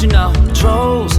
You know, trolls,